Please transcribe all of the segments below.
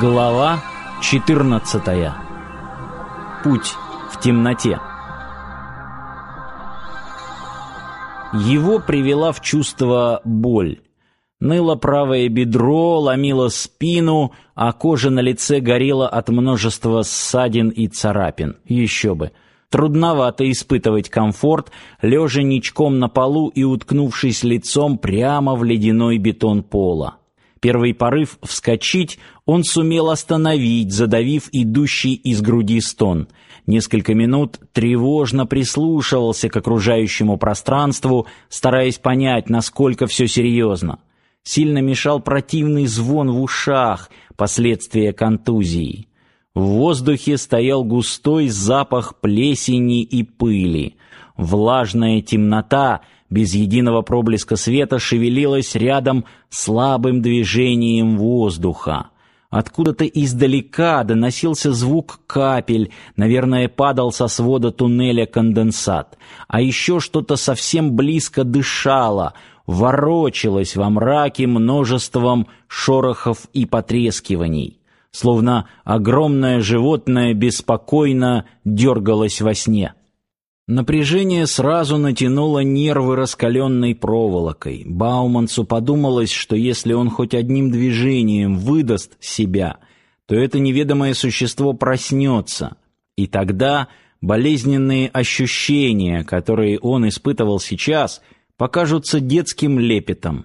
Глава 14. Путь в темноте. Его привела в чувство боль. Ныло правое бедро, ломило спину, а кожа на лице горела от множества ссадин и царапин. Еще бы. Трудновато испытывать комфорт, лежа ничком на полу и уткнувшись лицом прямо в ледяной бетон пола. Первый порыв вскочить он сумел остановить, задавив идущий из груди стон. Несколько минут тревожно прислушивался к окружающему пространству, стараясь понять, насколько все серьезно. Сильно мешал противный звон в ушах, последствия контузии. В воздухе стоял густой запах плесени и пыли. Влажная темнота — без единого проблеска света шевелилась рядом слабым движением воздуха. Откуда-то издалека доносился звук капель, наверное, падал со свода туннеля конденсат. А еще что-то совсем близко дышало, ворочалось во мраке множеством шорохов и потрескиваний, словно огромное животное беспокойно дергалось во сне. Напряжение сразу натянуло нервы раскаленной проволокой. Бауманцу подумалось, что если он хоть одним движением выдаст себя, то это неведомое существо проснется, и тогда болезненные ощущения, которые он испытывал сейчас, покажутся детским лепетом.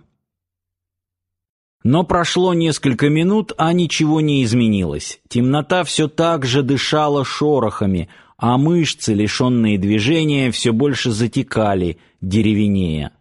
Но прошло несколько минут, а ничего не изменилось. Темнота все так же дышала шорохами, а мышцы, лишенные движения, все больше затекали, деревенея.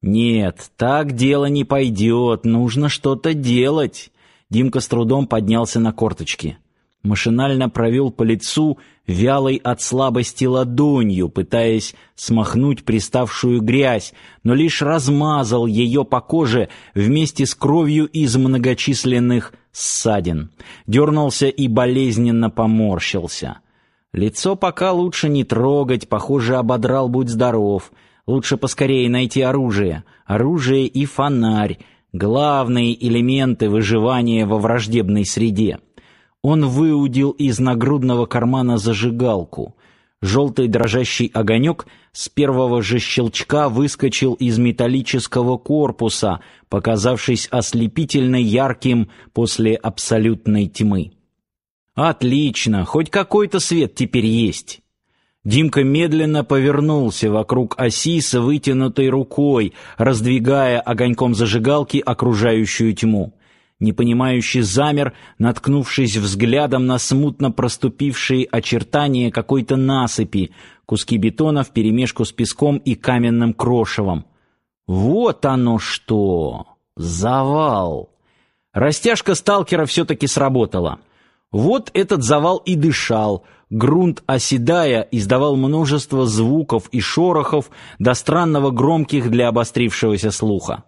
Нет, так дело не пойдет, нужно что-то делать. Димка с трудом поднялся на корточки. Машинально провел по лицу вялой от слабости ладонью, пытаясь смахнуть приставшую грязь, но лишь размазал ее по коже вместе с кровью из многочисленных ссадин. Дернулся и болезненно поморщился. Лицо пока лучше не трогать, похоже, ободрал будь здоров. Лучше поскорее найти оружие. Оружие и фонарь главные элементы выживания во враждебной среде. Он выудил из нагрудного кармана зажигалку. Желтый дрожащий огонек с первого же щелчка выскочил из металлического корпуса, показавшись ослепительно ярким после абсолютной тьмы. Отлично, хоть какой-то свет теперь есть. Димка медленно повернулся вокруг оси с вытянутой рукой, раздвигая огоньком зажигалки окружающую тьму. Непонимающий замер, наткнувшись взглядом на смутно проступившие очертания какой-то насыпи, куски бетона вперемешку с песком и каменным крошевом. Вот оно что! Завал! Растяжка сталкера все-таки сработала — вот этот завал и дышал. Грунт, оседая, издавал множество звуков и шорохов, до странного громких для обострившегося слуха.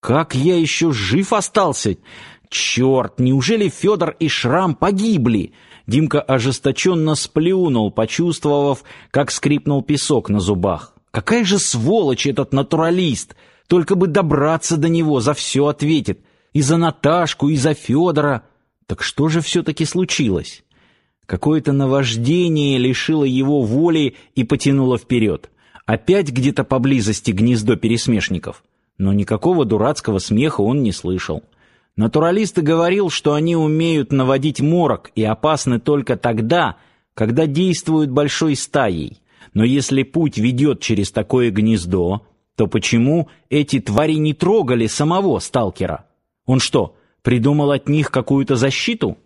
Как я еще жив остался? Черт, неужели Федор и Шрам погибли? Димка ожесточенно сплюнул, почувствовав, как скрипнул песок на зубах. Какая же сволочь этот натуралист! Только бы добраться до него, за все ответит. И за Наташку, и за Федора. Так что же все-таки случилось? Какое-то наваждение лишило его воли и потянуло вперед. Опять где-то поблизости гнездо пересмешников. Но никакого дурацкого смеха он не слышал. Натуралист говорил, что они умеют наводить морок и опасны только тогда, когда действуют большой стаей. Но если путь ведет через такое гнездо, то почему эти твари не трогали самого сталкера? Он что, Придумал от них какую-то защиту?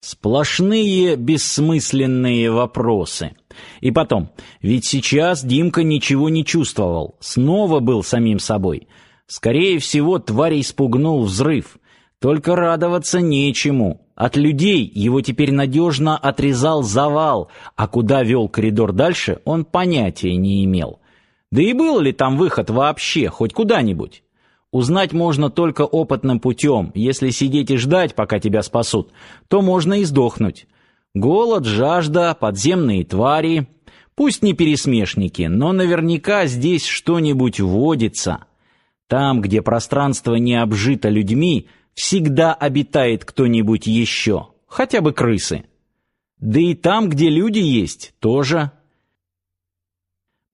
Сплошные бессмысленные вопросы. И потом, ведь сейчас Димка ничего не чувствовал, снова был самим собой. Скорее всего, тварь испугнул взрыв. Только радоваться нечему. От людей его теперь надежно отрезал завал, а куда вел коридор дальше, он понятия не имел. Да и был ли там выход вообще, хоть куда-нибудь? Узнать можно только опытным путем. Если сидеть и ждать, пока тебя спасут, то можно и сдохнуть. Голод, жажда, подземные твари. Пусть не пересмешники, но наверняка здесь что-нибудь водится. Там, где пространство не обжито людьми, всегда обитает кто-нибудь еще, хотя бы крысы. Да и там, где люди есть, тоже.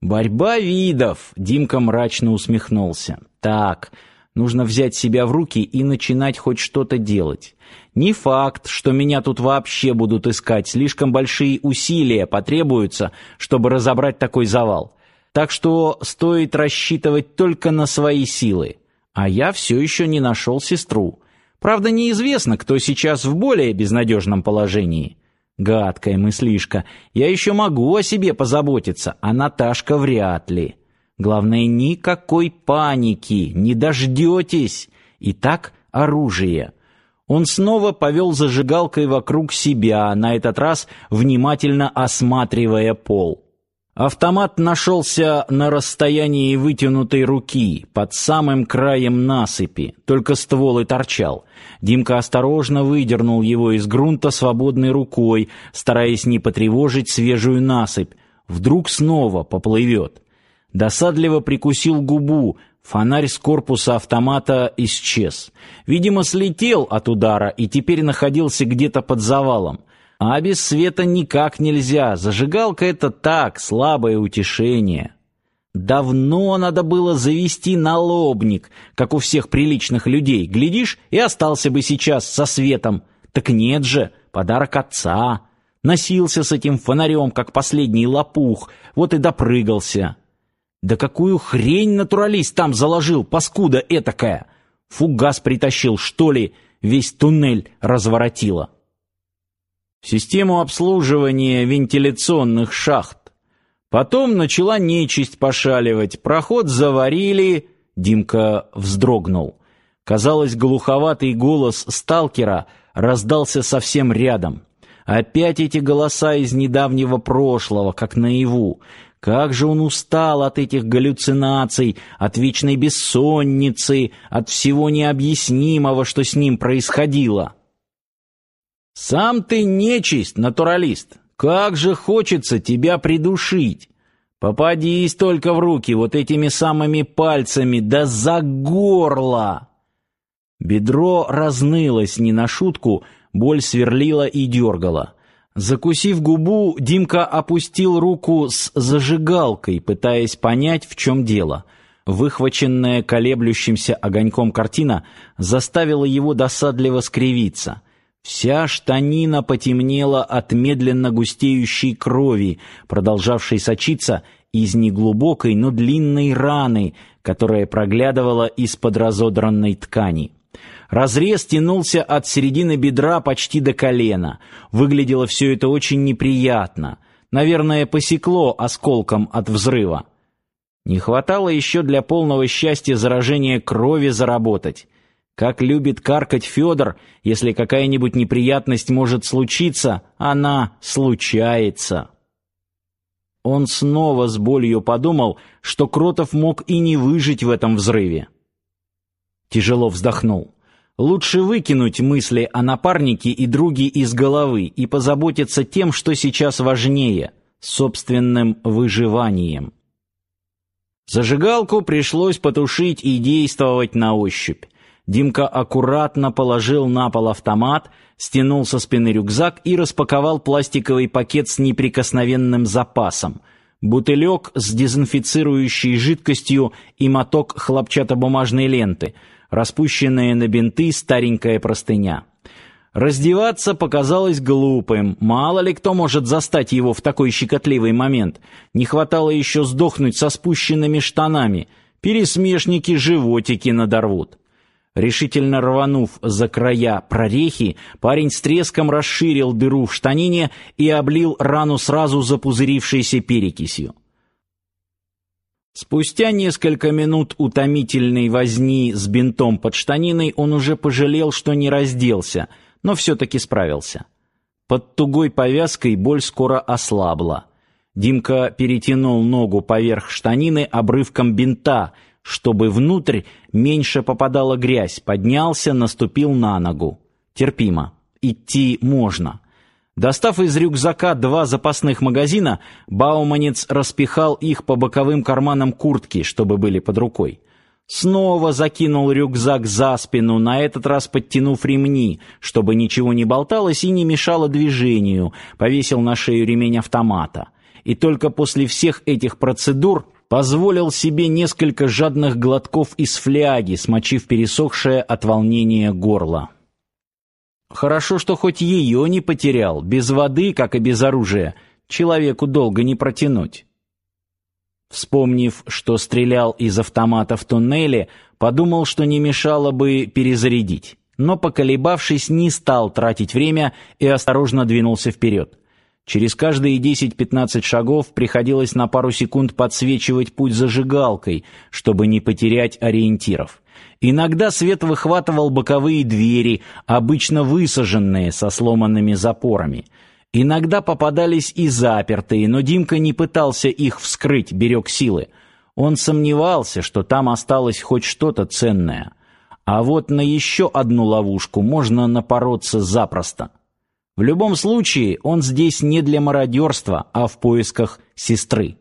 Борьба видов, Димка мрачно усмехнулся. Так, Нужно взять себя в руки и начинать хоть что-то делать. Не факт, что меня тут вообще будут искать, слишком большие усилия потребуются, чтобы разобрать такой завал. Так что стоит рассчитывать только на свои силы. А я все еще не нашел сестру. Правда, неизвестно, кто сейчас в более безнадежном положении. Гадкая мыслишка. Я еще могу о себе позаботиться, а Наташка вряд ли. Главное, никакой паники, не дождетесь. Итак, оружие. Он снова повел зажигалкой вокруг себя, на этот раз внимательно осматривая пол. Автомат нашелся на расстоянии вытянутой руки, под самым краем насыпи, только ствол и торчал. Димка осторожно выдернул его из грунта свободной рукой, стараясь не потревожить свежую насыпь. Вдруг снова поплывет досадливо прикусил губу. Фонарь с корпуса автомата исчез. Видимо, слетел от удара и теперь находился где-то под завалом. А без света никак нельзя. Зажигалка это так, слабое утешение. Давно надо было завести налобник, как у всех приличных людей. Глядишь, и остался бы сейчас со светом. Так нет же, подарок отца. Носился с этим фонарем, как последний лопух, вот и допрыгался. Да какую хрень натуралист там заложил, паскуда этакая! Фугас притащил, что ли, весь туннель разворотило. Систему обслуживания вентиляционных шахт. Потом начала нечисть пошаливать, проход заварили... Димка вздрогнул. Казалось, глуховатый голос сталкера раздался совсем рядом. Опять эти голоса из недавнего прошлого, как наяву. Как же он устал от этих галлюцинаций, от вечной бессонницы, от всего необъяснимого, что с ним происходило. Сам ты нечисть, натуралист. Как же хочется тебя придушить. Попадись только в руки вот этими самыми пальцами, да за горло. Бедро разнылось не на шутку, боль сверлила и дергала. Закусив губу, Димка опустил руку с зажигалкой, пытаясь понять, в чем дело. Выхваченная колеблющимся огоньком картина заставила его досадливо скривиться. Вся штанина потемнела от медленно густеющей крови, продолжавшей сочиться из неглубокой, но длинной раны, которая проглядывала из-под разодранной ткани. Разрез тянулся от середины бедра почти до колена. Выглядело все это очень неприятно. Наверное, посекло осколком от взрыва. Не хватало еще для полного счастья заражения крови заработать. Как любит каркать Федор, если какая-нибудь неприятность может случиться, она случается. Он снова с болью подумал, что Кротов мог и не выжить в этом взрыве. Тяжело вздохнул. Лучше выкинуть мысли о напарнике и друге из головы и позаботиться тем, что сейчас важнее собственным выживанием. Зажигалку пришлось потушить и действовать на ощупь. Димка аккуратно положил на пол автомат, стянул со спины рюкзак и распаковал пластиковый пакет с неприкосновенным запасом. Бутылек с дезинфицирующей жидкостью и моток хлопчатобумажной ленты — распущенная на бинты старенькая простыня. Раздеваться показалось глупым. Мало ли кто может застать его в такой щекотливый момент. Не хватало еще сдохнуть со спущенными штанами. Пересмешники животики надорвут. Решительно рванув за края прорехи, парень с треском расширил дыру в штанине и облил рану сразу запузырившейся перекисью. Спустя несколько минут утомительной возни с бинтом под штаниной он уже пожалел, что не разделся, но все-таки справился. Под тугой повязкой боль скоро ослабла. Димка перетянул ногу поверх штанины обрывком бинта, чтобы внутрь меньше попадала грязь, поднялся, наступил на ногу. Терпимо. Идти можно. Достав из рюкзака два запасных магазина, Бауманец распихал их по боковым карманам куртки, чтобы были под рукой. Снова закинул рюкзак за спину, на этот раз подтянув ремни, чтобы ничего не болталось и не мешало движению, повесил на шею ремень автомата. И только после всех этих процедур позволил себе несколько жадных глотков из фляги, смочив пересохшее от волнения горло. Хорошо, что хоть ее не потерял. Без воды, как и без оружия, человеку долго не протянуть. Вспомнив, что стрелял из автомата в туннеле, подумал, что не мешало бы перезарядить. Но, поколебавшись, не стал тратить время и осторожно двинулся вперед. Через каждые 10-15 шагов приходилось на пару секунд подсвечивать путь зажигалкой, чтобы не потерять ориентиров. Иногда свет выхватывал боковые двери, обычно высаженные со сломанными запорами. Иногда попадались и запертые, но Димка не пытался их вскрыть, берег силы. Он сомневался, что там осталось хоть что-то ценное. А вот на еще одну ловушку можно напороться запросто. В любом случае, он здесь не для мародерства, а в поисках сестры.